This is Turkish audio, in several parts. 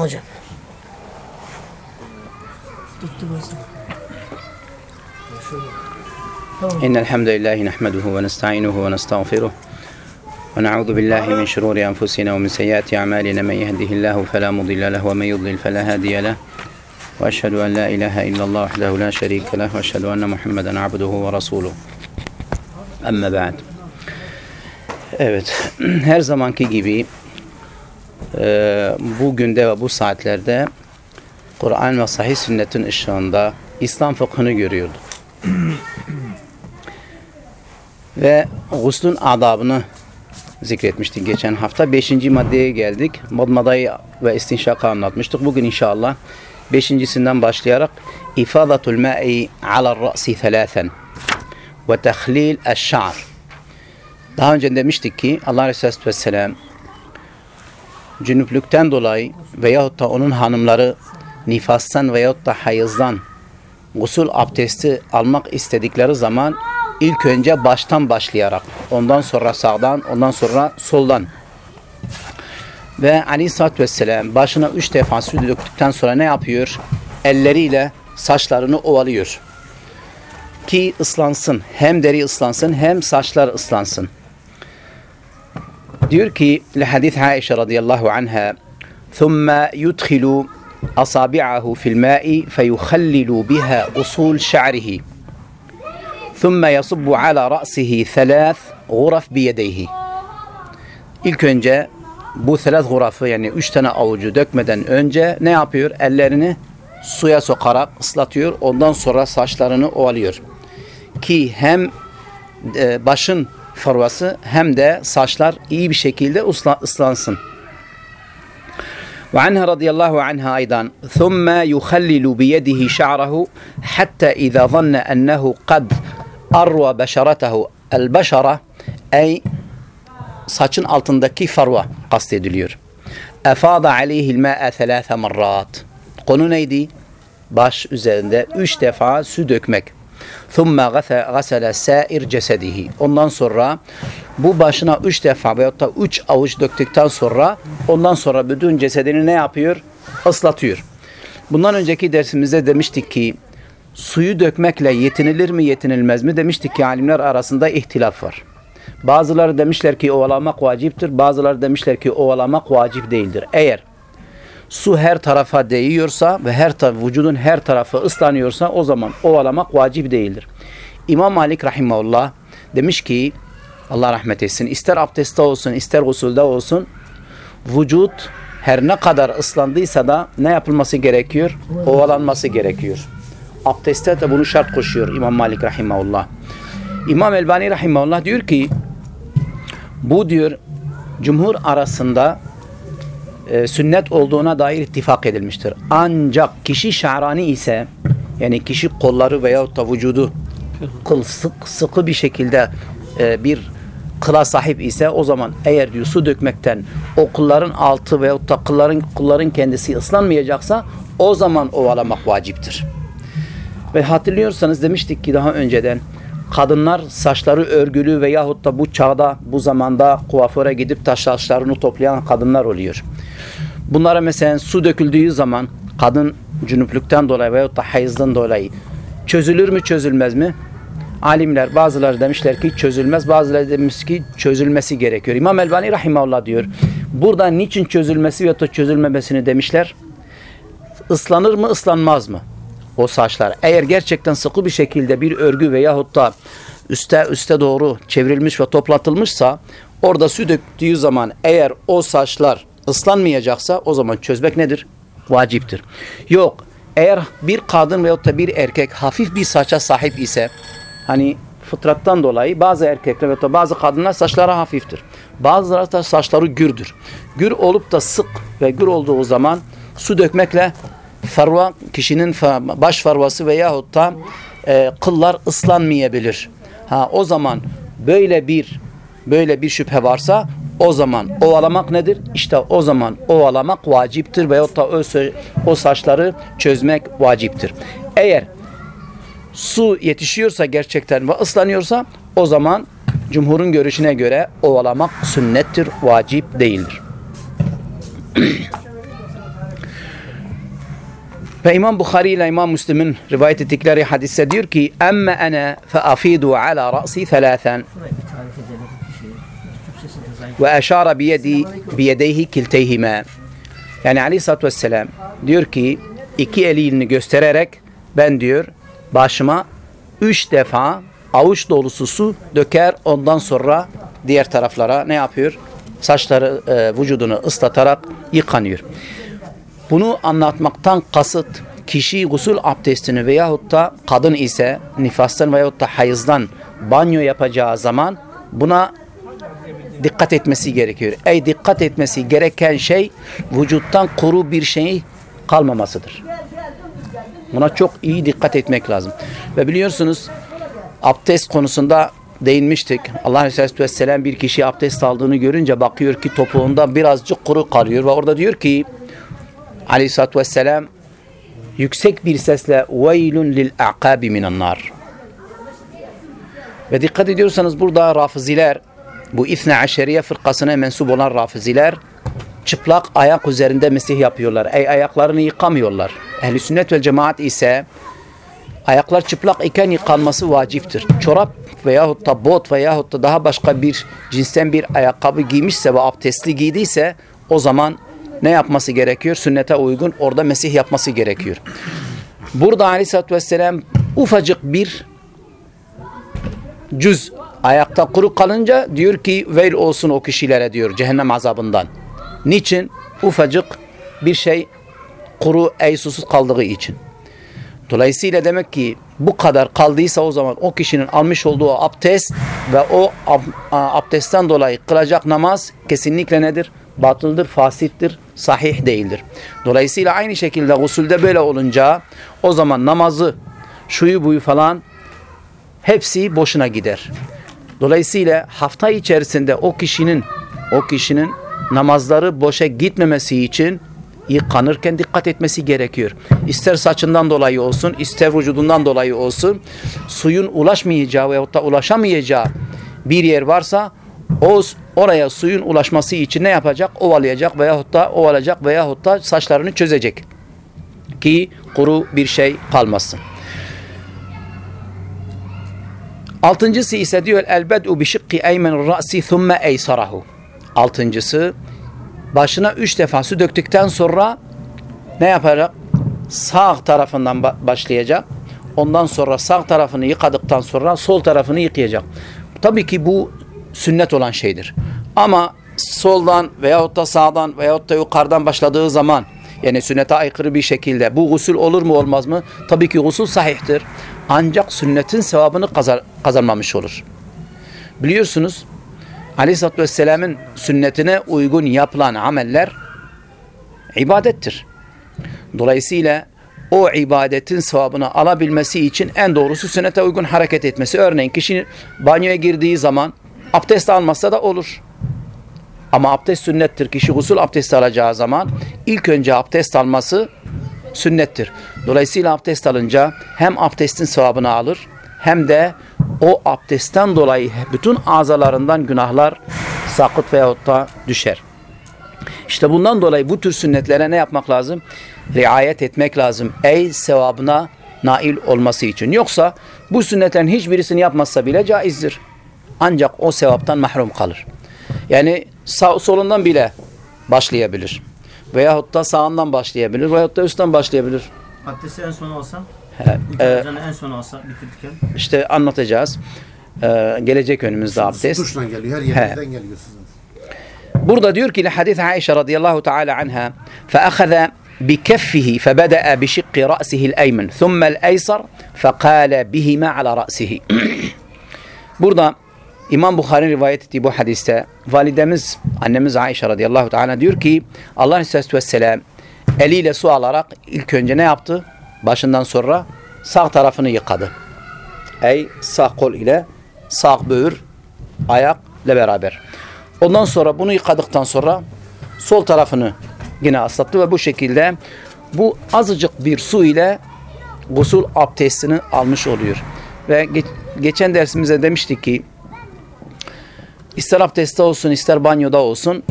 Tamam hocam. إن الحمد لله نحمده ونستعينه ونستغفره ونعوذ بالله من شرور أنفسنا ومن سيئات أعمالنا. من يهده الله فلا مضل له ومن يضلل فلا هادي له. وأشهد أن لا إله إلا الله وحده لا شريك له. وأشهد أن محمدا عبده ورسوله. أما بعد. Evet, her zamanki gibi e, bugün ve bu saatlerde Kur'an ve sahih sünnetin ışığında İslam fıkhını görüyorduk. ve guslun adabını zikretmiştik geçen hafta. Beşinci maddeye geldik. Madmadayı ve istinşakı anlatmıştık. Bugün inşallah beşincisinden başlayarak ifadatul ma'i ala ra'si thalathen ve tehlil eş-şa'r daha önce demiştik ki Allah Resulü Vesselam cünüplükten dolayı veyahut da onun hanımları nifastan veyahut da hayızdan gusül abdesti almak istedikleri zaman ilk önce baştan başlayarak ondan sonra sağdan ondan sonra soldan ve Aleyhisselatü Vesselam başına üç defa su döktükten sonra ne yapıyor? Elleriyle saçlarını ovalıyor. Ki ıslansın. Hem deri ıslansın hem saçlar ıslansın. Diyor ki hadis Aişe radıyallahu anha ثم يدخل أصابعه في الماء فيخلل بها أصول شعره ثم يصب على رأسه ثلاث غرف بيديه İlk önce bu selat gurafı yani üç tane avucu dökmeden önce ne yapıyor? Ellerini suya sokarak ıslatıyor. Ondan sonra saçlarını ovalıyor. Ki hem e, başın farvası hem de saçlar iyi bir şekilde ıslansın. وعنها رضي الله عنها أيضا ثم يخلل بيده شعره حتى إذا ظن أنه قد أروى بشرته البشرة أي saçın altındaki farva kastediliyor. Efada aleyhil ma'e thelâfe marrat. Konu neydi? Baş üzerinde üç defa su dökmek. ثُمَّ غَسَلَ سَائِرْ cesedihi. Ondan sonra bu başına üç defa veyahut da üç avuç döktükten sonra ondan sonra bütün cesedini ne yapıyor? Islatıyor. Bundan önceki dersimizde demiştik ki suyu dökmekle yetinilir mi yetinilmez mi? Demiştik ki alimler arasında ihtilaf var. Bazıları demişler ki ovalamak vaciptir. Bazıları demişler ki ovalamak vacip değildir. Eğer su her tarafa değiyorsa ve her vücudun her tarafı ıslanıyorsa o zaman ovalamak vacip değildir. İmam Malik rahimahullah demiş ki Allah rahmet etsin ister abdestte olsun ister usulde olsun vücut her ne kadar ıslandıysa da ne yapılması gerekiyor? Ovalanması gerekiyor. Abdestte de bunu şart koşuyor İmam Malik rahimahullah. İmam Elbani rahimahullah diyor ki bu diyor cumhur arasında e, sünnet olduğuna dair ittifak edilmiştir. Ancak kişi şa'rani ise yani kişi kolları veyahut da vücudu kıl sık, sıkı bir şekilde e, bir kıla sahip ise o zaman eğer diyor su dökmekten o kılların altı veyahut da kılların, kılların kendisi ıslanmayacaksa o zaman ovalamak vaciptir. Ve hatırlıyorsanız demiştik ki daha önceden kadınlar saçları örgülü veyahut da bu çağda, bu zamanda kuaföre gidip taş saçlarını toplayan kadınlar oluyor. Bunlara mesela su döküldüğü zaman kadın cünüplükten dolayı veyahut da hayızdan dolayı çözülür mü çözülmez mi? Alimler bazıları demişler ki çözülmez, bazıları demiş ki çözülmesi gerekiyor. İmam Elbani rahimahullah diyor. Burada niçin çözülmesi veyahut da çözülmemesini demişler. Islanır mı, ıslanmaz mı? O saçlar. Eğer gerçekten sıkı bir şekilde bir örgü veyahut da üste üste doğru çevrilmiş ve toplatılmışsa orada su döktüğü zaman eğer o saçlar ıslanmayacaksa o zaman çözmek nedir? Vaciptir. Yok. Eğer bir kadın veyahut da bir erkek hafif bir saça sahip ise hani fıtrattan dolayı bazı erkekler veyahut da bazı kadınlar saçları hafiftir. Bazıları da saçları gürdür. Gür olup da sık ve gür olduğu zaman su dökmekle farva kişinin baş farvası veyahut da e, kıllar ıslanmayabilir. Ha o zaman böyle bir böyle bir şüphe varsa o zaman ovalamak nedir? İşte o zaman ovalamak vaciptir veyahut da o, o saçları çözmek vaciptir. Eğer su yetişiyorsa gerçekten ve ıslanıyorsa o zaman cumhurun görüşüne göre ovalamak sünnettir, vacip değildir. Ve İmam Bukhari ile İmam Müslim'in rivayet ettikleri hadiste diyor ki emme ene fe afidu ala ra'si zayıf. ve eşara biyedi biyedeyhi kilteyhime. Yani aleyhissalatü vesselam diyor ki iki elini göstererek ben diyor başıma üç defa avuç dolusu su döker ondan sonra diğer taraflara ne yapıyor? Saçları e, vücudunu ıslatarak yıkanıyor. Bunu anlatmaktan kasıt kişi gusül abdestini veyahut da kadın ise nifastan veyahut da hayızdan banyo yapacağı zaman buna dikkat etmesi gerekiyor. Ey dikkat etmesi gereken şey vücuttan kuru bir şey kalmamasıdır. Buna çok iyi dikkat etmek lazım. Ve biliyorsunuz abdest konusunda değinmiştik. Allah Resulü Vesselam bir kişi abdest aldığını görünce bakıyor ki topuğunda birazcık kuru kalıyor ve orada diyor ki Aleyhisselatü Vesselam yüksek bir sesle veylun lil a'kabi minen nar. Ve dikkat ediyorsanız burada rafiziler bu İthne Aşeriye fırkasına mensup olan rafiziler çıplak ayak üzerinde mesih yapıyorlar. Ey ayaklarını yıkamıyorlar. Ehli sünnet ve cemaat ise ayaklar çıplak iken yıkanması vaciptir. Çorap veyahut da bot veyahut da daha başka bir cinsten bir ayakkabı giymişse ve abdestli giydiyse o zaman ne yapması gerekiyor? Sünnete uygun orada mesih yapması gerekiyor. Burada aleyhissalatü vesselam ufacık bir cüz ayakta kuru kalınca diyor ki veil olsun o kişilere diyor cehennem azabından. Niçin? Ufacık bir şey kuru ey susuz kaldığı için. Dolayısıyla demek ki bu kadar kaldıysa o zaman o kişinin almış olduğu abdest ve o abdestten dolayı kılacak namaz kesinlikle nedir? Batıldır, fasittir, sahih değildir. Dolayısıyla aynı şekilde gusülde böyle olunca o zaman namazı, şuyu buyu falan hepsi boşuna gider. Dolayısıyla hafta içerisinde o kişinin o kişinin namazları boşa gitmemesi için yıkanırken dikkat etmesi gerekiyor. İster saçından dolayı olsun, ister vücudundan dolayı olsun, suyun ulaşmayacağı veyahut da ulaşamayacağı bir yer varsa o oraya suyun ulaşması için ne yapacak? Ovalayacak veyahut da ovalacak veyahut da saçlarını çözecek. Ki kuru bir şey kalmasın. Altıncısı ise diyor elbed'u bi şıkkı eymen ra'si thumme eysarahu. Altıncısı başına üç defa su döktükten sonra ne yapacak? Sağ tarafından ba- başlayacak. Ondan sonra sağ tarafını yıkadıktan sonra sol tarafını yıkayacak. Tabii ki bu sünnet olan şeydir. Ama soldan veyahut da sağdan veyahut da yukarıdan başladığı zaman yani sünnete aykırı bir şekilde bu gusül olur mu olmaz mı? Tabii ki gusül sahihtir. Ancak sünnetin sevabını kazan- kazanmamış olur. Biliyorsunuz Aleyhisselatü Vesselam'ın sünnetine uygun yapılan ameller ibadettir. Dolayısıyla o ibadetin sevabını alabilmesi için en doğrusu sünnete uygun hareket etmesi. Örneğin kişi banyoya girdiği zaman abdest almazsa da olur. Ama abdest sünnettir. Kişi gusül abdesti alacağı zaman ilk önce abdest alması sünnettir. Dolayısıyla abdest alınca hem abdestin sevabını alır hem de o abdestten dolayı bütün azalarından günahlar sakıt veyahut da düşer. İşte bundan dolayı bu tür sünnetlere ne yapmak lazım? Riayet etmek lazım. Ey sevabına nail olması için. Yoksa bu sünnetlerin hiçbirisini yapmazsa bile caizdir Ancak o sevaptan mahrum kalır. Yani sağ, solundan bile başlayabilir. Veyahut da sağından başlayabilir. Veyahut da üstten başlayabilir. Abdesti en son olsam, He, ilk e, e, en son olsa bitirirken. işte anlatacağız. Ee, gelecek önümüzde abdest. Duştan geliyor. Her yerden geliyor sizin. Burada diyor ki hadis Aişe radıyallahu teala anha فأخذ بكفه فبدأ بشق رأسه الأيمن ثم الأيسر فقال بهما على رأسه Burada İmam Bukhari rivayet ettiği bu hadiste validemiz annemiz Aişe radıyallahu teala diyor ki Allah Aleyhisselatü Vesselam eliyle su alarak ilk önce ne yaptı? Başından sonra sağ tarafını yıkadı. Ey sağ kol ile sağ böğür ayakla beraber. Ondan sonra bunu yıkadıktan sonra sol tarafını yine ıslattı ve bu şekilde bu azıcık bir su ile gusül abdestini almış oluyor. Ve geç, geçen dersimizde demiştik ki ister abdestte olsun ister banyoda olsun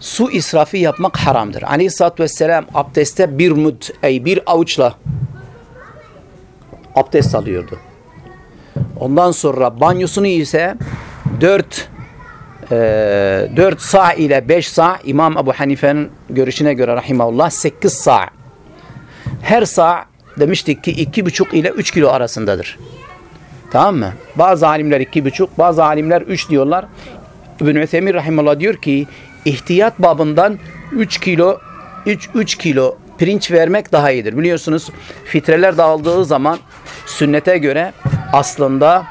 su israfı yapmak haramdır. Aleyhisselatü Vesselam abdeste bir mud, ey bir avuçla abdest alıyordu. Ondan sonra banyosunu ise 4 e, 4 sa ile 5 sa İmam Ebu Hanife'nin görüşüne göre rahimahullah 8 sa. Her sa demiştik ki 2,5 ile 3 kilo arasındadır. Tamam mı? Bazı alimler 2,5 bazı alimler 3 diyorlar. İbn-i Üthemin rahimahullah diyor ki ihtiyat babından 3 kilo 3, 3 kilo pirinç vermek daha iyidir. Biliyorsunuz fitreler dağıldığı zaman sünnete göre aslında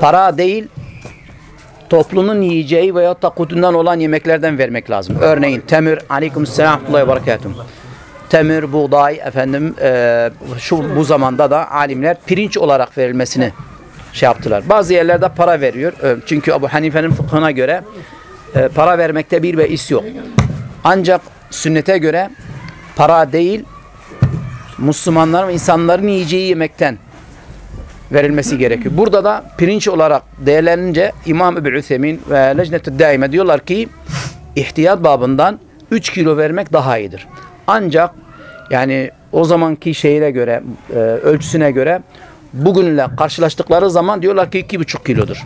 para değil toplumun yiyeceği veya da kutundan olan yemeklerden vermek lazım. Örneğin temir, aleyküm selam ve berekatuhu. Temir, buğday, efendim e, şu bu zamanda da alimler pirinç olarak verilmesini şey yaptılar. Bazı yerlerde para veriyor. Çünkü Ebu Hanife'nin fıkhına göre e, para vermekte bir beis yok. Ancak sünnete göre para değil Müslümanların insanların yiyeceği yemekten verilmesi gerekiyor. Burada da pirinç olarak değerlenince İmam Ebu Üthemin ve Lecnet-i Daime diyorlar ki ihtiyat babından 3 kilo vermek daha iyidir. Ancak yani o zamanki şeyine göre, e, ölçüsüne göre bugünle karşılaştıkları zaman diyorlar ki 2,5 kilodur.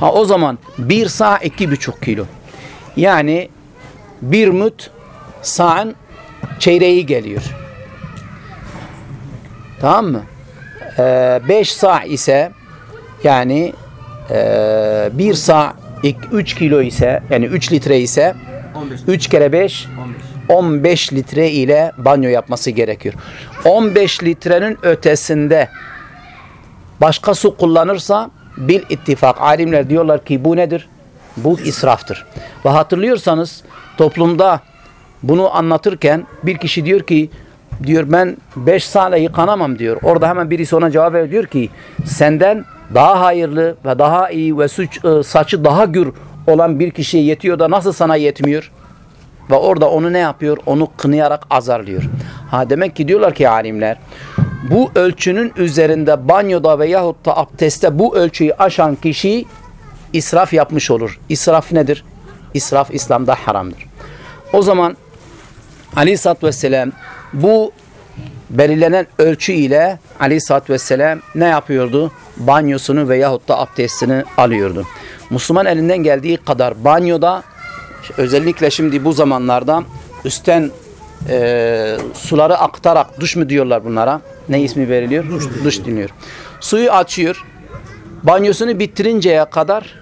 Ha o zaman bir sağ 2,5 kilo. Yani bir müt sağın çeyreği geliyor. Tamam mı? 5 sağ ise yani 1 sağ 3 kilo ise yani 3 litre ise 15. 3 kere 5 15. 15 litre ile banyo yapması gerekiyor. 15 litrenin ötesinde başka su kullanırsa bil ittifak alimler diyorlar ki bu nedir? Bu israftır. Ve hatırlıyorsanız toplumda bunu anlatırken bir kişi diyor ki diyor ben 5 saatle yıkanamam diyor. Orada hemen birisi ona cevap veriyor diyor ki senden daha hayırlı ve daha iyi ve suç, e, saçı daha gür olan bir kişiye yetiyor da nasıl sana yetmiyor? Ve orada onu ne yapıyor? Onu kınayarak azarlıyor. Ha demek ki diyorlar ki alimler bu ölçünün üzerinde banyoda veyahut da abdestte bu ölçüyü aşan kişi israf yapmış olur. İsraf nedir? İsraf İslam'da haramdır. O zaman Aleyhisselatü Vesselam bu belirlenen ölçü ile Aleyhisselatü Vesselam ne yapıyordu? Banyosunu veyahut da abdestini alıyordu. Müslüman elinden geldiği kadar banyoda özellikle şimdi bu zamanlarda üstten e, suları aktarak duş mu diyorlar bunlara? Ne ismi veriliyor? Duş, duş deniyor. Suyu açıyor. Banyosunu bitirinceye kadar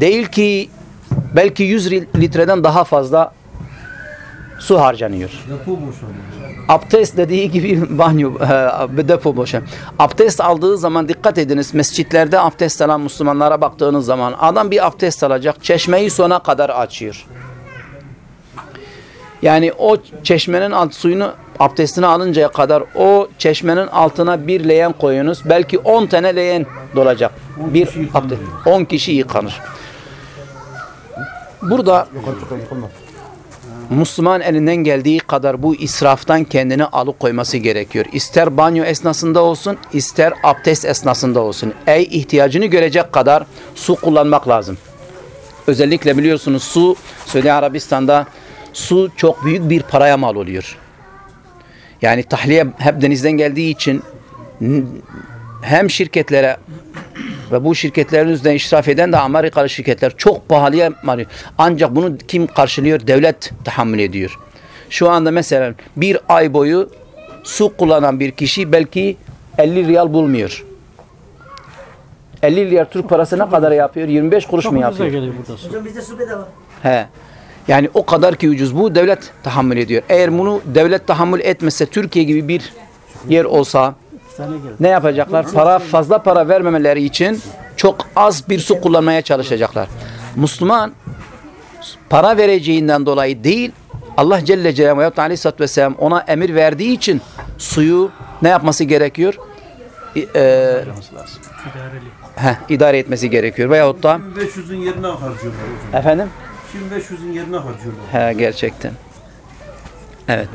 değil ki belki 100 litreden daha fazla su harcanıyor. Abdest dediği gibi banyo, e, depo boşa. Abdest aldığı zaman dikkat ediniz mescitlerde abdest alan Müslümanlara baktığınız zaman adam bir abdest alacak çeşmeyi sona kadar açıyor. Yani o çeşmenin alt suyunu abdestini alıncaya kadar o çeşmenin altına bir leğen koyunuz. Belki 10 tane leğen dolacak. Bir abdest. 10 kişi yıkanır. Burada Müslüman elinden geldiği kadar bu israftan kendini alıkoyması gerekiyor. İster banyo esnasında olsun, ister abdest esnasında olsun. Ey ihtiyacını görecek kadar su kullanmak lazım. Özellikle biliyorsunuz su, Suudi Arabistan'da su çok büyük bir paraya mal oluyor. Yani tahliye hep denizden geldiği için hem şirketlere ve bu şirketlerin üzerine işraf eden de Amerikalı şirketler çok pahalıya mal Ancak bunu kim karşılıyor? Devlet tahammül ediyor. Şu anda mesela bir ay boyu su kullanan bir kişi belki 50 riyal bulmuyor. 50 riyal Türk parası ne kadar yapıyor? 25 kuruş mu yapıyor? Hocam bizde su bedava. He. Yani o kadar ki ucuz. Bu devlet tahammül ediyor. Eğer bunu devlet tahammül etmese Türkiye gibi bir yer olsa ne yapacaklar? Para fazla para vermemeleri için çok az bir su kullanmaya çalışacaklar. Müslüman para vereceğinden dolayı değil Allah Celle Celaluhu ve Aleyhisselatü Vesselam ona emir verdiği için suyu ne yapması gerekiyor? E, e, heh, idare etmesi gerekiyor. Veyahut da 2500'ün yerine harcıyorlar efendim 2500'ün yerine harcıyorlar. He gerçekten. Evet.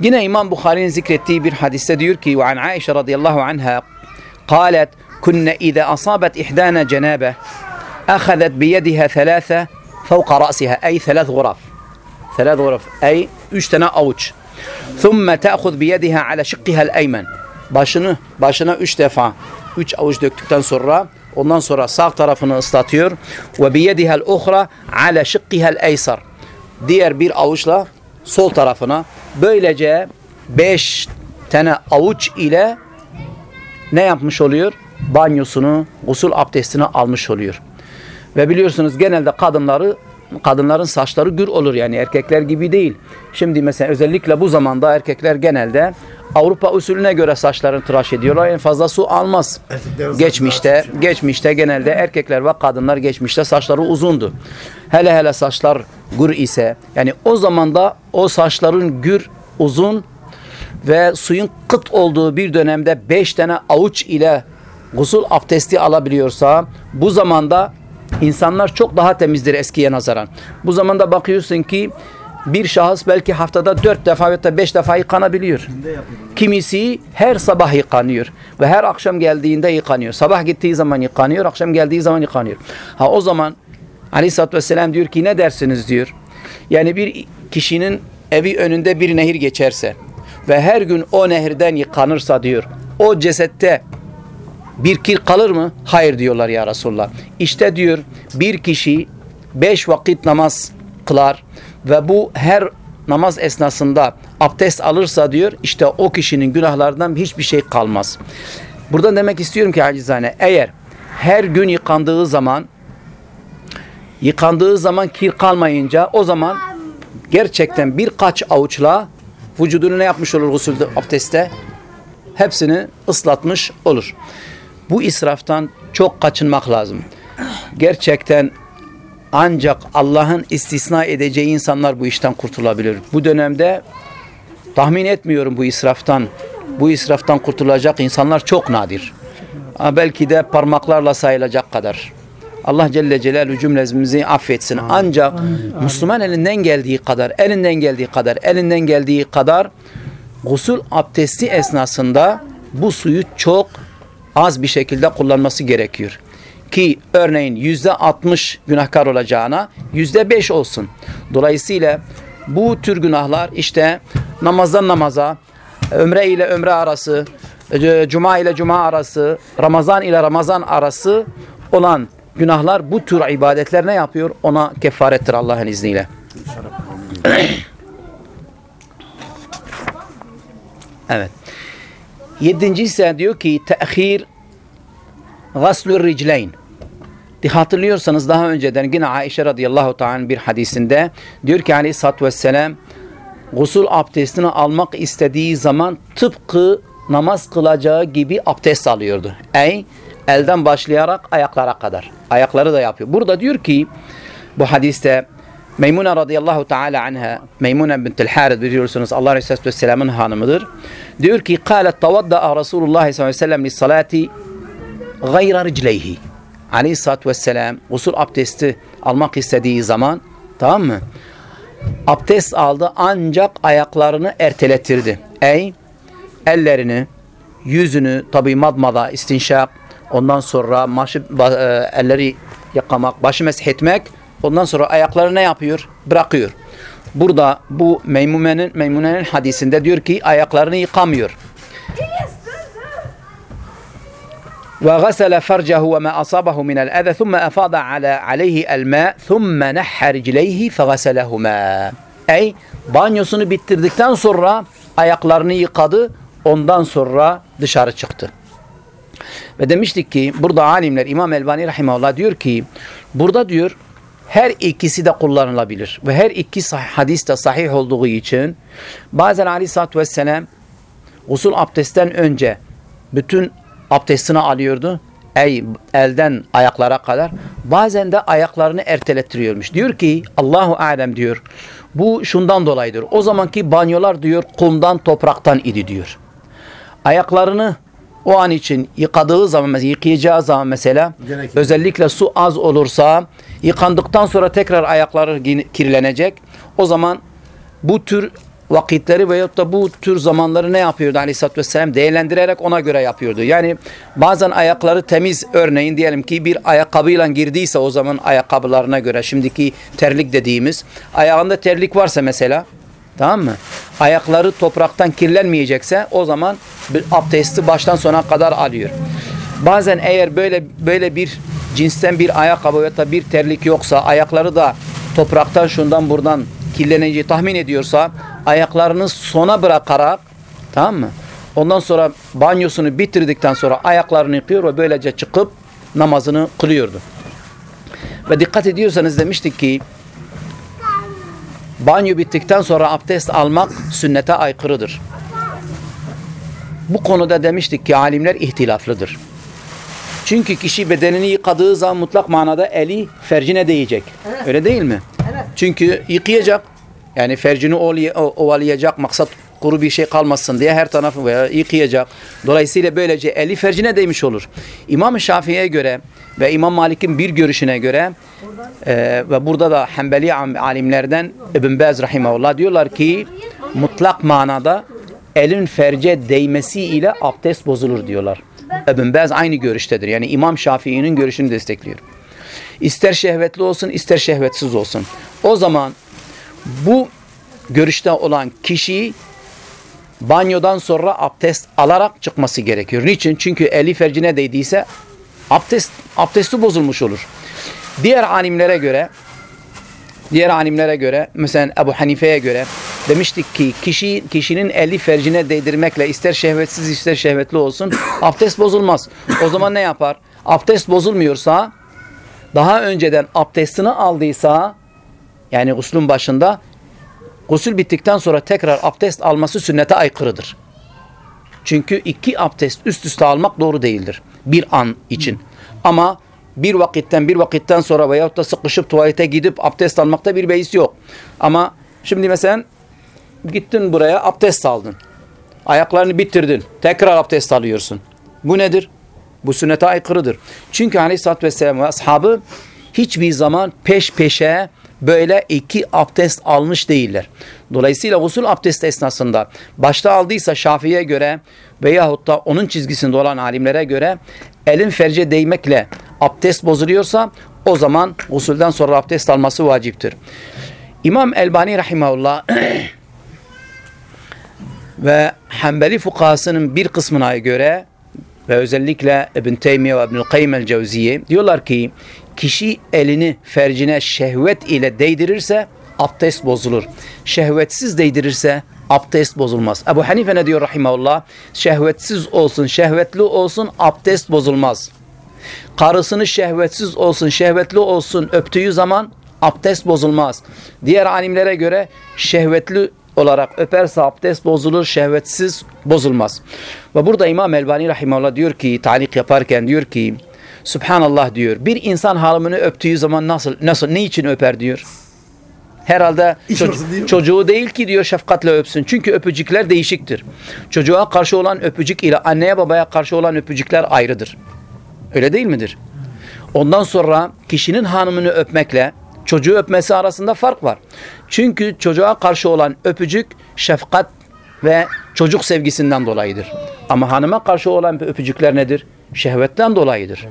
جينا إمام بخاري زكرتي بن حديثة ديوركي وعن عائشة رضي الله عنها قالت كنا إذا أصابت إحدانا جنابة أخذت بيدها ثلاثة فوق رأسها أي ثلاث غرف ثلاث غرف أي اشتنا أوج. ثم تأخذ بيدها على شقها الأيمن. باشنو؟ başına üç defa üç avuç döktükten sonra ondan sonra sağ tarafını ıslatıyor ve biyediha al-ukhra ala şıkkiha al-aysar diğer bir avuçla sol tarafına böylece beş tane avuç ile ne yapmış oluyor? Banyosunu, gusül abdestini almış oluyor. Ve biliyorsunuz genelde kadınları kadınların saçları gür olur yani erkekler gibi değil. Şimdi mesela özellikle bu zamanda erkekler genelde Avrupa usulüne göre saçlarını tıraş ediyorlar. En fazla su almaz. Geçmişte geçmişte genelde erkekler ve kadınlar geçmişte saçları uzundu. Hele hele saçlar gür ise yani o zamanda o saçların gür uzun ve suyun kıt olduğu bir dönemde beş tane avuç ile gusül abdesti alabiliyorsa bu zamanda insanlar çok daha temizdir eskiye nazaran. Bu zamanda bakıyorsun ki bir şahıs belki haftada dört defa ya da beş defa yıkanabiliyor. Kimisi her sabah yıkanıyor ve her akşam geldiğinde yıkanıyor. Sabah gittiği zaman yıkanıyor, akşam geldiği zaman yıkanıyor. Ha o zaman Aleyhisselatü Vesselam diyor ki ne dersiniz diyor. Yani bir kişinin evi önünde bir nehir geçerse ve her gün o nehirden yıkanırsa diyor. O cesette bir kir kalır mı? Hayır diyorlar ya Resulullah. İşte diyor bir kişi beş vakit namaz kılar ve bu her namaz esnasında abdest alırsa diyor işte o kişinin günahlarından hiçbir şey kalmaz. Buradan demek istiyorum ki acizane eğer her gün yıkandığı zaman yıkandığı zaman kir kalmayınca o zaman gerçekten birkaç avuçla vücudunu ne yapmış olur gusülde abdestte? Hepsini ıslatmış olur. Bu israftan çok kaçınmak lazım. Gerçekten ancak Allah'ın istisna edeceği insanlar bu işten kurtulabilir. Bu dönemde tahmin etmiyorum bu israftan. Bu israftan kurtulacak insanlar çok nadir. Belki de parmaklarla sayılacak kadar. Allah Celle Celaluhu cümlemizi affetsin. Ancak Müslüman elinden geldiği kadar, elinden geldiği kadar, elinden geldiği kadar gusül abdesti esnasında bu suyu çok az bir şekilde kullanması gerekiyor. Ki örneğin yüzde 60 günahkar olacağına yüzde 5 olsun. Dolayısıyla bu tür günahlar işte namazdan namaza, ömre ile ömre arası, e, cuma ile cuma arası, Ramazan ile Ramazan arası olan günahlar bu tür ibadetler ne yapıyor? Ona kefarettir Allah'ın izniyle. Evet. Yedinci ise diyor ki tehir gaslur ricleyn. Hatırlıyorsanız daha önceden yine Aişe radıyallahu ta'ala bir hadisinde diyor ki aleyhissalatü vesselam gusül abdestini almak istediği zaman tıpkı namaz kılacağı gibi abdest alıyordu. Ey elden başlayarak ayaklara kadar. Ayakları da yapıyor. Burada diyor ki bu hadiste Meymuna radıyallahu teala anha, Meymuna bint Harid biliyorsunuz Allah Resulü Aleyhisselam'ın hanımıdır. Diyor ki, "Kalet tavadda Resulullah sallallahu aleyhi ve sellem lis-salati gayra ricleyhi." Aleyhissalatü vesselam usul abdesti almak istediği zaman, tamam mı? Abdest aldı ancak ayaklarını erteletirdi. Ey ellerini, yüzünü tabi madmada istinşak, ondan sonra maşı, e, elleri yıkamak, başı mesh etmek Ondan sonra ayakları ne yapıyor? Bırakıyor. Burada bu Meymune'nin Meymune'nin hadisinde diyor ki ayaklarını yıkamıyor. Ve gasala farcahu ve ma asabahu min el-eza thumma afada ala alayhi el-ma thumma nahha rijleyhi fagasalahuma. Ey banyosunu bitirdikten sonra ayaklarını yıkadı, ondan sonra dışarı çıktı. Ve demiştik ki burada alimler İmam Elbani rahimehullah diyor ki burada diyor her ikisi de kullanılabilir. Ve her iki hadis de sahih olduğu için bazen Aleyhisselatü Vesselam usul abdestten önce bütün abdestini alıyordu. Ey elden ayaklara kadar. Bazen de ayaklarını ertelettiriyormuş. Diyor ki Allahu alem diyor. Bu şundan dolayıdır. O zamanki banyolar diyor kumdan topraktan idi diyor. Ayaklarını o an için yıkadığı zaman mesela yıkayacağı zaman mesela özellikle su az olursa yıkandıktan sonra tekrar ayakları kirlenecek. O zaman bu tür vakitleri veyahut da bu tür zamanları ne yapıyordu aleyhissalatü vesselam? Değerlendirerek ona göre yapıyordu. Yani bazen ayakları temiz örneğin diyelim ki bir ayakkabıyla girdiyse o zaman ayakkabılarına göre şimdiki terlik dediğimiz ayağında terlik varsa mesela tamam mı? Ayakları topraktan kirlenmeyecekse o zaman bir abdesti baştan sona kadar alıyor. Bazen eğer böyle böyle bir cinsten bir ayakkabı ya da bir terlik yoksa ayakları da topraktan şundan buradan kirleneceği tahmin ediyorsa ayaklarını sona bırakarak tamam mı? Ondan sonra banyosunu bitirdikten sonra ayaklarını yıkıyor ve böylece çıkıp namazını kılıyordu. Ve dikkat ediyorsanız demiştik ki banyo bittikten sonra abdest almak sünnete aykırıdır. Bu konuda demiştik ki alimler ihtilaflıdır. Çünkü kişi bedenini yıkadığı zaman mutlak manada eli fercine değecek. Öyle değil mi? Çünkü yıkayacak. Yani fercini ovalayacak maksat kuru bir şey kalmasın diye her tarafı veya yıkayacak. Dolayısıyla böylece eli fercine değmiş olur. İmam Şafii'ye göre ve İmam Malik'in bir görüşüne göre e, ve burada da Hanbeli alimlerden İbn Baz rahimahullah diyorlar ki mutlak manada elin ferce değmesi ile abdest bozulur diyorlar. İbn Baz aynı görüştedir. Yani İmam Şafii'nin görüşünü destekliyor. İster şehvetli olsun ister şehvetsiz olsun. O zaman bu görüşte olan kişi banyodan sonra abdest alarak çıkması gerekiyor. Niçin? Çünkü eli fercine değdiyse abdest abdesti bozulmuş olur. Diğer alimlere göre diğer alimlere göre mesela Ebu Hanife'ye göre demiştik ki kişi kişinin eli fercine değdirmekle ister şehvetsiz ister şehvetli olsun abdest bozulmaz. O zaman ne yapar? Abdest bozulmuyorsa daha önceden abdestini aldıysa yani guslün başında gusül bittikten sonra tekrar abdest alması sünnete aykırıdır. Çünkü iki abdest üst üste almak doğru değildir. Bir an için. Ama bir vakitten bir vakitten sonra veyahut da sıkışıp tuvalete gidip abdest almakta bir beis yok. Ama şimdi mesela gittin buraya abdest aldın. Ayaklarını bitirdin. Tekrar abdest alıyorsun. Bu nedir? Bu sünnete aykırıdır. Çünkü aleyhissalatü vesselam ve ashabı hiçbir zaman peş peşe böyle iki abdest almış değiller. Dolayısıyla usul abdest esnasında başta aldıysa Şafii'ye göre veyahut da onun çizgisinde olan alimlere göre elin ferce değmekle abdest bozuluyorsa o zaman usulden sonra abdest alması vaciptir. İmam Elbani Rahimahullah ve Hanbeli fukahasının bir kısmına göre ve özellikle İbn Teymiye ve İbnül Kayyim el-Cevziye diyorlar ki kişi elini fercine şehvet ile değdirirse abdest bozulur. Şehvetsiz değdirirse abdest bozulmaz. Ebu Hanife ne diyor rahimahullah? Şehvetsiz olsun, şehvetli olsun abdest bozulmaz. Karısını şehvetsiz olsun, şehvetli olsun öptüğü zaman abdest bozulmaz. Diğer alimlere göre şehvetli olarak öperse abdest bozulur, şehvetsiz bozulmaz. Ve burada İmam Elbani Rahimahullah diyor ki, talik yaparken diyor ki, Subhanallah diyor, bir insan hanımını öptüğü zaman nasıl, nasıl, ne için öper diyor? Herhalde olsun değil mi? çocuğu değil ki diyor şefkatle öpsün. Çünkü öpücükler değişiktir. Çocuğa karşı olan öpücük ile anneye babaya karşı olan öpücükler ayrıdır. Öyle değil midir? Ondan sonra kişinin hanımını öpmekle çocuğu öpmesi arasında fark var. Çünkü çocuğa karşı olan öpücük şefkat ve çocuk sevgisinden dolayıdır. Ama hanıma karşı olan öpücükler nedir? Şehvetten dolayıdır.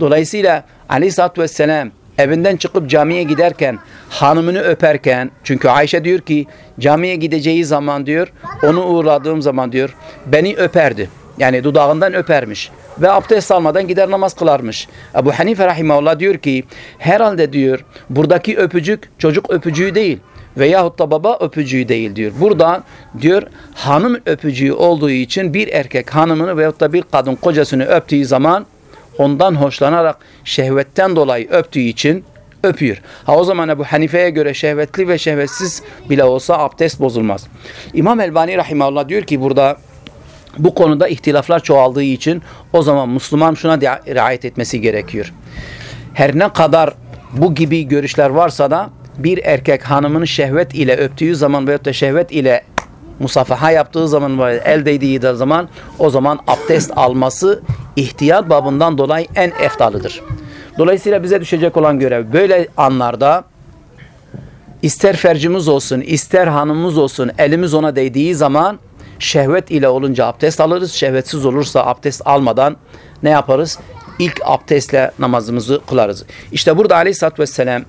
Dolayısıyla aleyhissalatü vesselam evinden çıkıp camiye giderken hanımını öperken çünkü Ayşe diyor ki camiye gideceği zaman diyor onu uğurladığım zaman diyor beni öperdi. Yani dudağından öpermiş ve abdest almadan gider namaz kılarmış. Ebu Hanife rahimahullah diyor ki herhalde diyor buradaki öpücük çocuk öpücüğü değil veyahut da baba öpücüğü değil diyor. Burada diyor hanım öpücüğü olduğu için bir erkek hanımını veyahut da bir kadın kocasını öptüğü zaman ondan hoşlanarak şehvetten dolayı öptüğü için öpüyor. Ha o zaman Ebu Hanife'ye göre şehvetli ve şehvetsiz bile olsa abdest bozulmaz. İmam Elbani Rahimahullah diyor ki burada bu konuda ihtilaflar çoğaldığı için o zaman Müslüman şuna riayet etmesi gerekiyor. Her ne kadar bu gibi görüşler varsa da bir erkek hanımını şehvet ile öptüğü zaman veyahut da şehvet ile musafaha yaptığı zaman el değdiği de zaman o zaman abdest alması ihtiyat babından dolayı en eftalıdır. Dolayısıyla bize düşecek olan görev böyle anlarda ister fercimiz olsun, ister hanımımız olsun elimiz ona değdiği zaman şehvet ile olunca abdest alırız. Şehvetsiz olursa abdest almadan ne yaparız? İlk abdestle namazımızı kılarız. İşte burada aleyhissalatü vesselam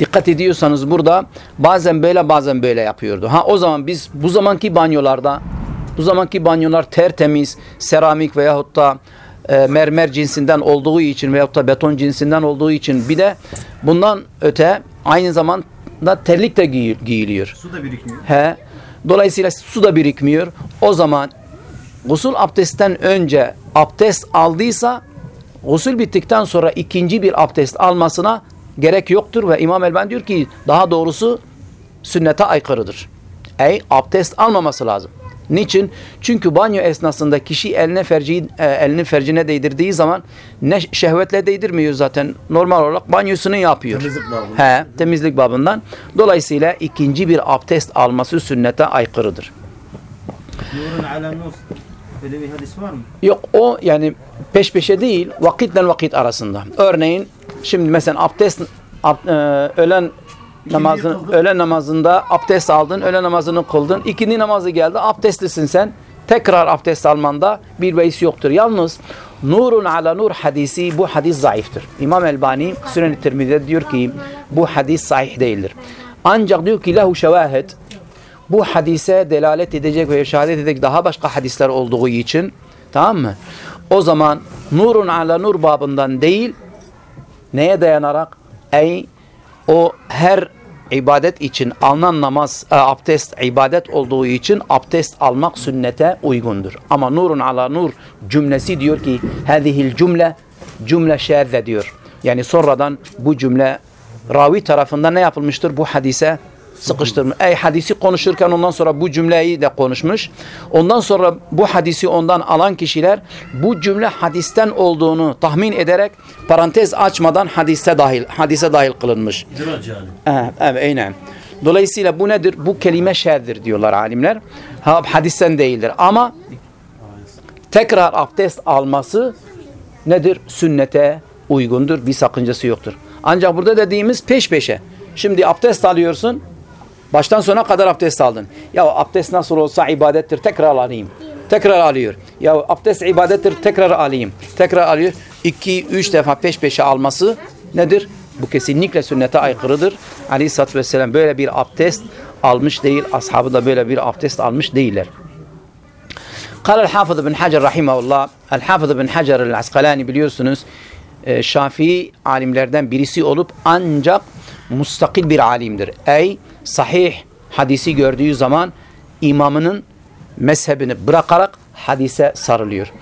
dikkat ediyorsanız burada bazen böyle bazen böyle yapıyordu. Ha o zaman biz bu zamanki banyolarda bu zamanki banyolar tertemiz seramik veyahut da e, mermer cinsinden olduğu için veyahut da beton cinsinden olduğu için bir de bundan öte aynı zamanda terlik de giy- giyiliyor. Su da birikmiyor. He. Dolayısıyla su da birikmiyor. O zaman gusül abdestten önce abdest aldıysa gusül bittikten sonra ikinci bir abdest almasına gerek yoktur ve İmam Elben diyor ki daha doğrusu sünnete aykırıdır. Ey abdest almaması lazım. Niçin? Çünkü banyo esnasında kişi eline ferci, e, elini fercine değdirdiği zaman ne şehvetle değdirmiyor zaten. Normal olarak banyosunu yapıyor. Temizlik babından. He, temizlik babından. Dolayısıyla ikinci bir abdest alması sünnete aykırıdır. Böyle bir hadis var mı? Yok o yani peş peşe değil vakitle vakit arasında. Örneğin şimdi mesela abdest ab- e, öğlen namazın kıldın. öğlen namazında abdest aldın, öğlen namazını kıldın. İkindi namazı geldi, abdestlisin sen. Tekrar abdest almanda bir beis yoktur. Yalnız nurun ala nur hadisi bu hadis zayıftır. İmam Elbani Sünen-i Tirmizi'de diyor ki bu hadis sahih değildir. Ancak diyor ki lehu şevahid bu hadise delalet edecek ve şehadet edecek daha başka hadisler olduğu için tamam mı? O zaman nurun ala nur babından değil neye dayanarak? Ey o her ibadet için alınan namaz, e, abdest ibadet olduğu için abdest almak sünnete uygundur. Ama nurun ala nur cümlesi diyor ki hadihil cümle cümle şerze diyor. Yani sonradan bu cümle ravi tarafından ne yapılmıştır? Bu hadise sıkıştırmış. Ey hadisi konuşurken ondan sonra bu cümleyi de konuşmuş. Ondan sonra bu hadisi ondan alan kişiler bu cümle hadisten olduğunu tahmin ederek parantez açmadan hadise dahil hadise dahil kılınmış. Evet, evet, aynen. Dolayısıyla bu nedir? Bu kelime şerdir diyorlar alimler. Ha, hadisten değildir. Ama tekrar abdest alması nedir? Sünnete uygundur. Bir sakıncası yoktur. Ancak burada dediğimiz peş peşe. Şimdi abdest alıyorsun. Baştan sona kadar abdest aldın. Ya abdest nasıl olsa ibadettir tekrar alayım. Tekrar alıyor. Ya abdest ibadettir tekrar alayım. Tekrar alıyor. 2-3 defa peş peşe alması nedir? Bu kesinlikle sünnete aykırıdır. Ali satt ve böyle bir abdest almış değil. Ashabı da böyle bir abdest almış değiller. Kale el-Hafız bin Hacer rahimahullah. El-Hafız bin Hacer el-Askalani biliyorsunuz e, Şafii alimlerden birisi olup ancak mustakil bir alimdir. Ey sahih hadisi gördüğü zaman imamının mezhebini bırakarak hadise sarılıyor.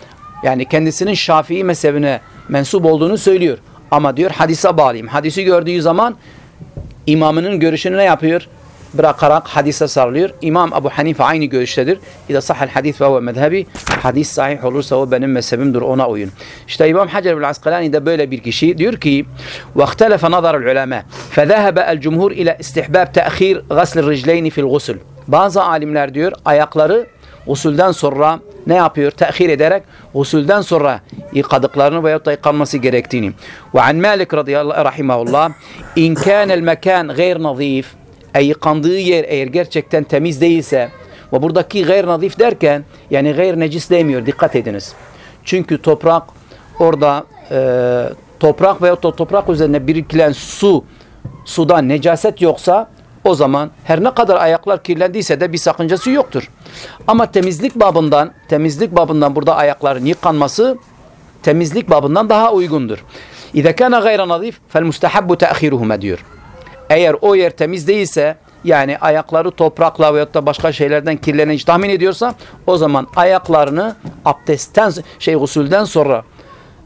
Yani kendisinin Şafii mezhebine mensup olduğunu söylüyor. Ama diyor hadise bağlıyım. Hadisi gördüğü zaman imamının görüşünü ne yapıyor? Bırakarak hadise sarılıyor. İmam Ebu Hanife aynı görüştedir. İza sahel hadis ve huve mezhebi. Hadis sahih olursa o benim mezhebimdir ona uyun. İşte İmam Hacer bin Askalani de böyle bir kişi. Diyor ki وَاخْتَلَفَ نَظَرَ الْعُلَمَاء فَذَهَبَ الْجُمْهُرْ إلى استحباب تأخير غسل الرجلين في الغسل. Bazı alimler diyor ayakları usulden sonra ne yapıyor? Tehir ederek usulden sonra yıkadıklarını veyahut da yıkanması gerektiğini. Ve an Malik radıyallahu rahimahullah in kânel mekân gayr nazif e yıkandığı yer eğer gerçekten temiz değilse ve buradaki gayr nazif derken yani gayr necis demiyor dikkat ediniz. Çünkü toprak orada e, toprak veyahut da toprak üzerine birikilen su suda necaset yoksa o zaman her ne kadar ayaklar kirlendiyse de bir sakıncası yoktur. Ama temizlik babından, temizlik babından burada ayakların yıkanması temizlik babından daha uygundur. İza kana gayra nazif fel mustahabbu ta'khiruhuma diyor. Eğer o yer temiz değilse yani ayakları toprakla veyahut da başka şeylerden kirlenmiş tahmin ediyorsa o zaman ayaklarını abdestten şey usulden sonra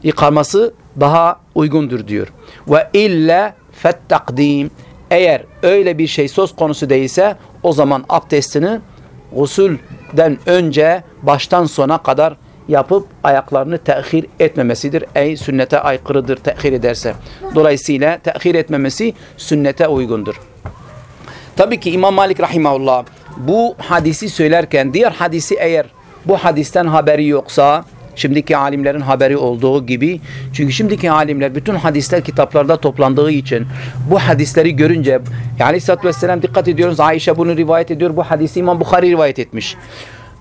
yıkaması daha uygundur diyor. Ve illa fet takdim eğer öyle bir şey söz konusu değilse o zaman abdestini usulden önce baştan sona kadar yapıp ayaklarını tehir etmemesidir. Ey sünnete aykırıdır tehir ederse. Dolayısıyla tehir etmemesi sünnete uygundur. Tabii ki İmam Malik rahimahullah bu hadisi söylerken diğer hadisi eğer bu hadisten haberi yoksa Şimdiki alimlerin haberi olduğu gibi. Çünkü şimdiki alimler bütün hadisler kitaplarda toplandığı için bu hadisleri görünce yani Aleyhisselatü Vesselam dikkat ediyoruz Ayşe bunu rivayet ediyor. Bu hadisi İmam Bukhari rivayet etmiş.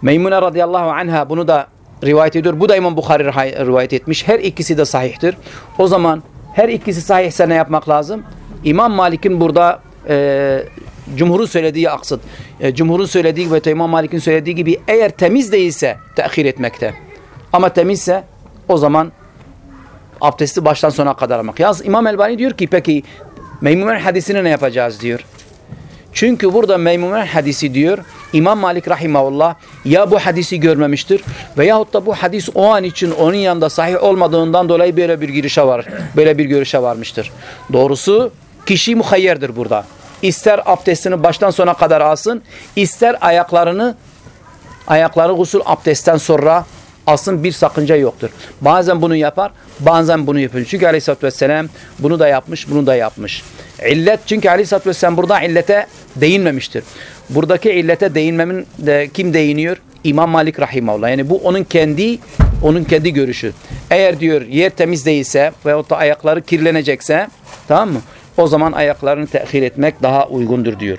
Meymune radıyallahu anha bunu da rivayet ediyor. Bu da İmam Bukhari rivayet etmiş. Her ikisi de sahihtir. O zaman her ikisi sahihse ne yapmak lazım? İmam Malik'in burada e, Cumhur'un söylediği aksıt. E, Cumhur'un söylediği ve İmam Malik'in söylediği gibi eğer temiz değilse tehir etmekte. Ama temizse o zaman abdesti baştan sona kadar almak. Yalnız İmam Elbani diyor ki peki Meymumen hadisini ne yapacağız diyor. Çünkü burada Meymumen hadisi diyor İmam Malik rahimahullah ya bu hadisi görmemiştir veyahut da bu hadis o an için onun yanında sahih olmadığından dolayı böyle bir girişe var. Böyle bir görüşe varmıştır. Doğrusu kişi muhayyerdir burada. İster abdestini baştan sona kadar alsın, ister ayaklarını ayakları gusül abdestten sonra alsın bir sakınca yoktur. Bazen bunu yapar, bazen bunu yapıyor. Çünkü aleyhissalatü vesselam bunu da yapmış, bunu da yapmış. İllet çünkü aleyhissalatü vesselam burada illete değinmemiştir Buradaki illete değinmemin de kim değiniyor? İmam Malik rahimahullah. Yani bu onun kendi onun kendi görüşü. Eğer diyor yer temiz değilse veyahut da ayakları kirlenecekse tamam mı? O zaman ayaklarını tehir etmek daha uygundur diyor.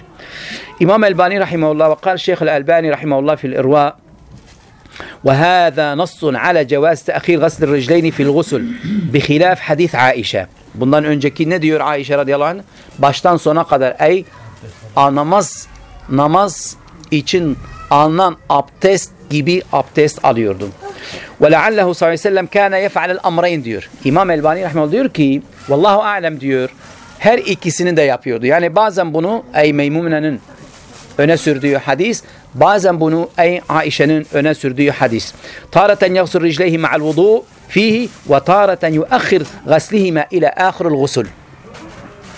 İmam Elbani rahimahullah ve kal Şeyh Elbani rahimahullah fil irva وهذا نص على جواز تأخير غسل الرجلين في الغسل بخلاف حديث عائشة Bundan önceki ne diyor Ayşe radıyallahu anh? Baştan sona kadar ey a, namaz için alınan abdest gibi abdest alıyordum. Ve leallehu sallallahu aleyhi ve sellem kâne yef'alel amreyn diyor. İmam Elbani rahmetullah diyor ki vallahu alem diyor her ikisini de yapıyordu. Yani bazen bunu ey Meymune'nin öne sürdüğü hadis bazen bunu ey Aişe'nin öne sürdüğü hadis. Tareten yaghsur ricleyhi ma'al vudu fihi ve tareten yuakhir gaslihima ila ahiril gusul.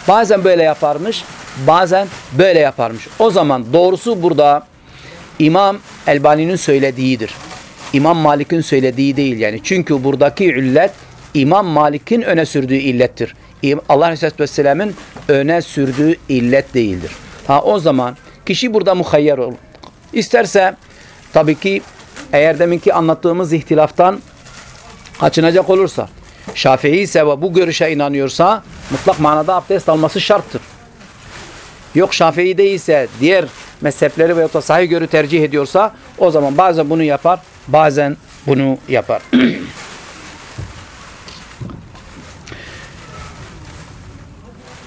Bazen böyle yaparmış, bazen böyle yaparmış. O zaman doğrusu burada İmam Elbani'nin söylediğidir. İmam Malik'in söylediği değil yani. Çünkü buradaki illet İmam Malik'in öne sürdüğü illettir. Allah Resulü Vesselam'ın öne sürdüğü illet değildir. Ha o zaman kişi burada muhayyer olur. İsterse tabii ki eğer deminki anlattığımız ihtilaftan kaçınacak olursa Şafii ise ve bu görüşe inanıyorsa mutlak manada abdest alması şarttır. Yok Şafii değilse diğer mezhepleri veya da sahih görü tercih ediyorsa o zaman bazen bunu yapar bazen bunu yapar.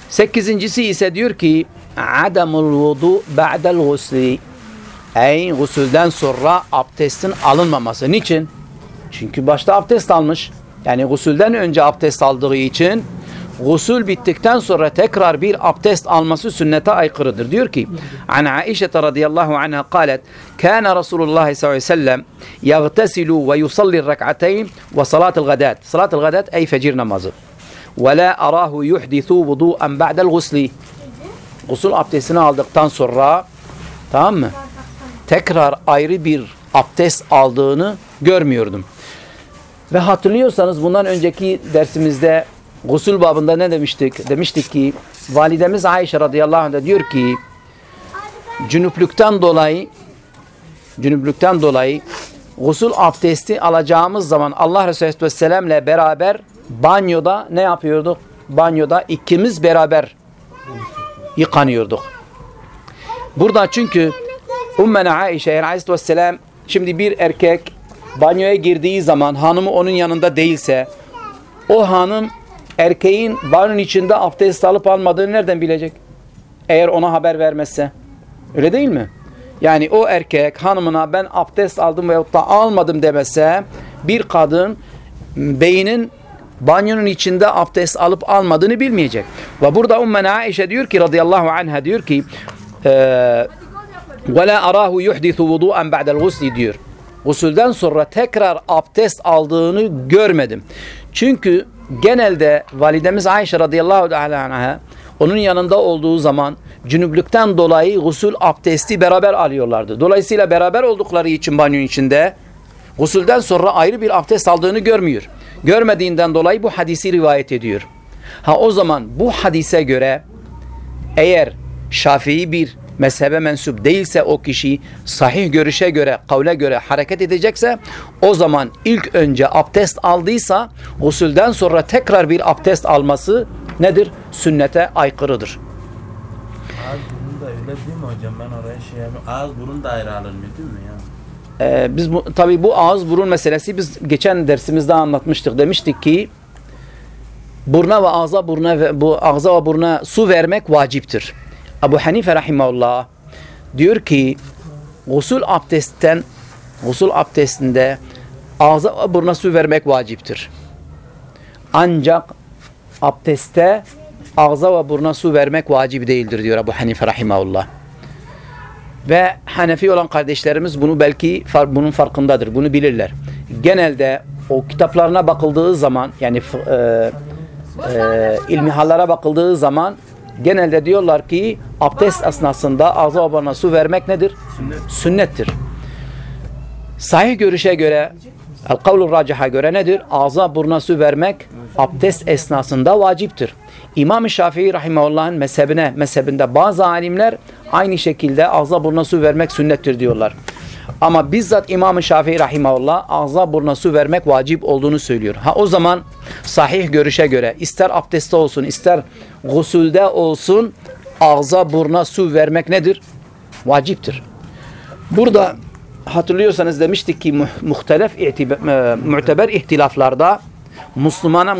Sekizincisi ise diyor ki adamul vudu ba'del gusli Ey gusülden sonra abdestin alınmaması. Niçin? Çünkü başta abdest almış. Yani gusülden önce abdest aldığı için gusül bittikten sonra tekrar bir abdest alması sünnete aykırıdır. Diyor ki An Aişe radıyallahu anha kalet Kâne Resulullah sallallahu aleyhi ve sellem yagtesilu ve yusallir rek'ateyn ve salatel gadat. Salatel gadat ey fecir namazı. Ve la arahu yuhdithu vudu'an ba'del gusli. Gusül abdestini aldıktan sonra tamam mı? Tekrar ayrı bir abdest aldığını görmüyordum. Ve hatırlıyorsanız bundan önceki dersimizde gusül babında ne demiştik? Demiştik ki validemiz Ayşe radıyallahu anh diyor ki cünüplükten dolayı cünüplükten dolayı gusül abdesti alacağımız zaman Allah Resulü Aleyhisselam'la beraber banyoda ne yapıyorduk? Banyoda ikimiz beraber yıkanıyorduk. Burada çünkü Ummena Aişe yani Aleyhisselam şimdi bir erkek banyoya girdiği zaman hanımı onun yanında değilse o hanım erkeğin banyonun içinde abdest alıp almadığını nereden bilecek? Eğer ona haber vermezse. Öyle değil mi? Yani o erkek hanımına ben abdest aldım veyahut da almadım demese bir kadın beynin banyonun içinde abdest alıp almadığını bilmeyecek. Ve burada Ummena Aişe diyor ki radıyallahu anha diyor ki eee وَلَا أَرَاهُ يُحْدِثُ وُضُوءًا بَعْدَ الْغُسْلِ diyor. Gusülden sonra tekrar abdest aldığını görmedim. Çünkü genelde validemiz Ayşe radıyallahu anh'a onun yanında olduğu zaman cünüplükten dolayı gusül abdesti beraber alıyorlardı. Dolayısıyla beraber oldukları için banyonun içinde gusülden sonra ayrı bir abdest aldığını görmüyor. Görmediğinden dolayı bu hadisi rivayet ediyor. Ha o zaman bu hadise göre eğer Şafii bir mezhebe mensup değilse o kişi sahih görüşe göre, kavle göre hareket edecekse o zaman ilk önce abdest aldıysa usulden sonra tekrar bir abdest alması nedir? Sünnete aykırıdır. Ağız burun da öyle değil mi hocam? Ben oraya şey yapayım. Ağız burun da ayrı alınmıyor değil mi ya? Ee, biz bu, tabii bu ağız burun meselesi biz geçen dersimizde anlatmıştık. Demiştik ki buruna ve ağza buruna ve bu ağza ve buruna su vermek vaciptir. Ebu Hanife rahimahullah diyor ki gusül abdestten gusül abdestinde ağza ve buruna su vermek vaciptir. Ancak abdeste ağza ve buruna su vermek vacip değildir diyor Ebu Hanife rahimahullah. Ve Hanefi olan kardeşlerimiz bunu belki bunun farkındadır. Bunu bilirler. Genelde o kitaplarına bakıldığı zaman yani e, e, ilmihallara bakıldığı zaman genelde diyorlar ki abdest esnasında ağza babana su vermek nedir? Sünnettir. Sahih görüşe göre El-Kavlu Raciha göre nedir? Ağza buruna su vermek abdest esnasında vaciptir. İmam-ı Şafii Rahimahullah'ın mezhebine, mezhebinde bazı alimler aynı şekilde ağza buruna su vermek sünnettir diyorlar. Ama bizzat İmam-ı Şafii Rahimahullah ağza buruna su vermek vacip olduğunu söylüyor. Ha o zaman sahih görüşe göre ister abdestte olsun ister gusülde olsun ağza buruna su vermek nedir? Vaciptir. Burada hatırlıyorsanız demiştik ki mu- muhtelef itiba- e, muteber ihtilaflarda Müslümana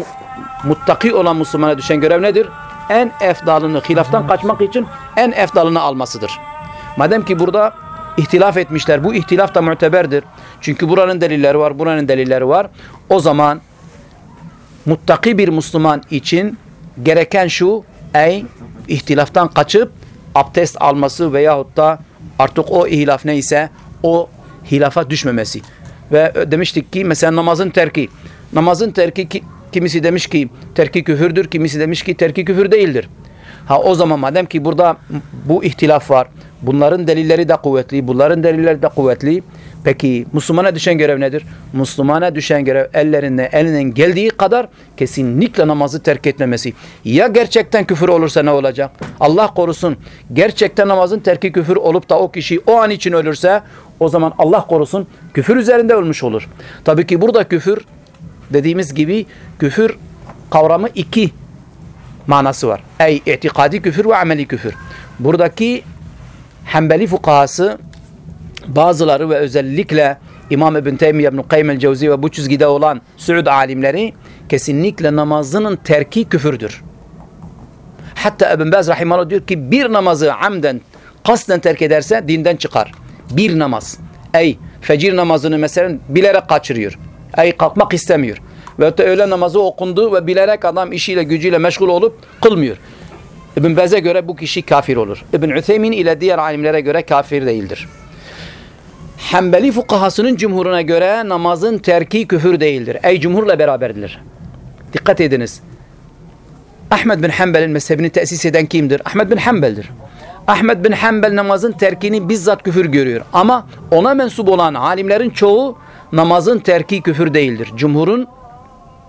muttaki olan Müslümana düşen görev nedir? En efdalını hilaftan kaçmak için en efdalını almasıdır. Madem ki burada ihtilaf etmişler. Bu ihtilaf da muteberdir. Çünkü buranın delilleri var, buranın delilleri var. O zaman muttaki bir Müslüman için gereken şu ey ihtilaftan kaçıp abdest alması veyahut da artık o ihtilaf neyse o hilafa düşmemesi. Ve demiştik ki mesela namazın terki. Namazın terki ki, kimisi demiş ki terki küfürdür, kimisi demiş ki terki küfür değildir. Ha o zaman madem ki burada bu ihtilaf var, bunların delilleri de kuvvetli, bunların delilleri de kuvvetli. Peki Müslümana düşen görev nedir? Müslümana düşen görev ellerinde elinden geldiği kadar kesinlikle namazı terk etmemesi. Ya gerçekten küfür olursa ne olacak? Allah korusun. Gerçekten namazın terki küfür olup da o kişi o an için ölürse o zaman Allah korusun küfür üzerinde ölmüş olur. Tabii ki burada küfür dediğimiz gibi küfür kavramı iki manası var. Ey itikadi küfür ve ameli küfür. Buradaki Hanbeli fukahası bazıları ve özellikle İmam İbn Teymiye İbn Kayyim el-Cevzi ve bu çizgide olan Suud alimleri kesinlikle namazının terki küfürdür. Hatta İbn Baz rahimahullah diyor ki bir namazı amden kasten terk ederse dinden çıkar. Bir namaz. Ey fecir namazını mesela bilerek kaçırıyor. Ey kalkmak istemiyor. Ve da öğle namazı okundu ve bilerek adam işiyle gücüyle meşgul olup kılmıyor. İbn Baz'e göre bu kişi kafir olur. İbn Ütheymin ile diğer alimlere göre kafir değildir. Hanbeli fukahasının cumhuruna göre namazın terki küfür değildir. Ey cumhurla beraberdiler. Dikkat ediniz. Ahmed bin Hanbel'in mezhebini tesis eden kimdir? Ahmed bin Hanbel'dir. Ahmed bin Hanbel namazın terkini bizzat küfür görüyor. Ama ona mensup olan alimlerin çoğu namazın terki küfür değildir. Cumhurun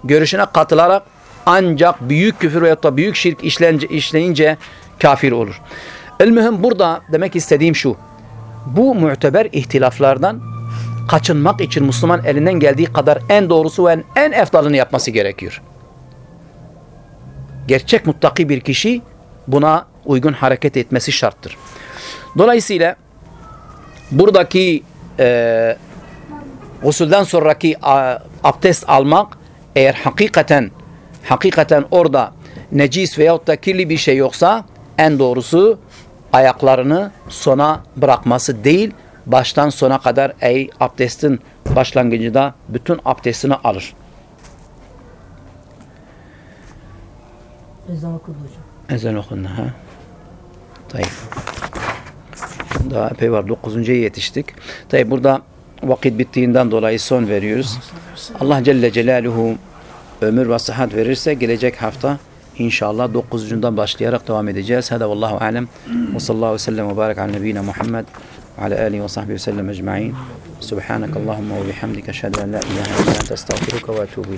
görüşüne katılarak ancak büyük küfür veyahut da büyük şirk işleyince, işleyince kafir olur. El-mühim burada demek istediğim şu. Bu muteber ihtilaflardan kaçınmak için Müslüman elinden geldiği kadar en doğrusu ve en, en efdalını yapması gerekiyor. Gerçek muttaki bir kişi buna uygun hareket etmesi şarttır. Dolayısıyla buradaki e, usulden sonraki a, abdest almak eğer hakikaten hakikaten orada necis veyahut da kirli bir şey yoksa en doğrusu ayaklarını sona bırakması değil baştan sona kadar ey abdestin başlangıcında bütün abdestini alır. Ezan okudu hocam. Ezan okundu ha. Tayyip. Daha epey var. Dokuzuncuya yetiştik. Tayyip burada vakit bittiğinden dolayı son veriyoruz. Allah Celle Celaluhu ömür ve sıhhat verirse gelecek hafta inşallah dokuzuncundan başlayarak devam edeceğiz. Hada vallahu alem. Ve sallallahu aleyhi ve sellem ve barik ala nebiyyina Muhammed ve ala alihi ve sahbihi ve sellem ecma'in. Subhanakallahumma ve bihamdike eşhedü en la ilahe illa ente estağfiruke ve etûbü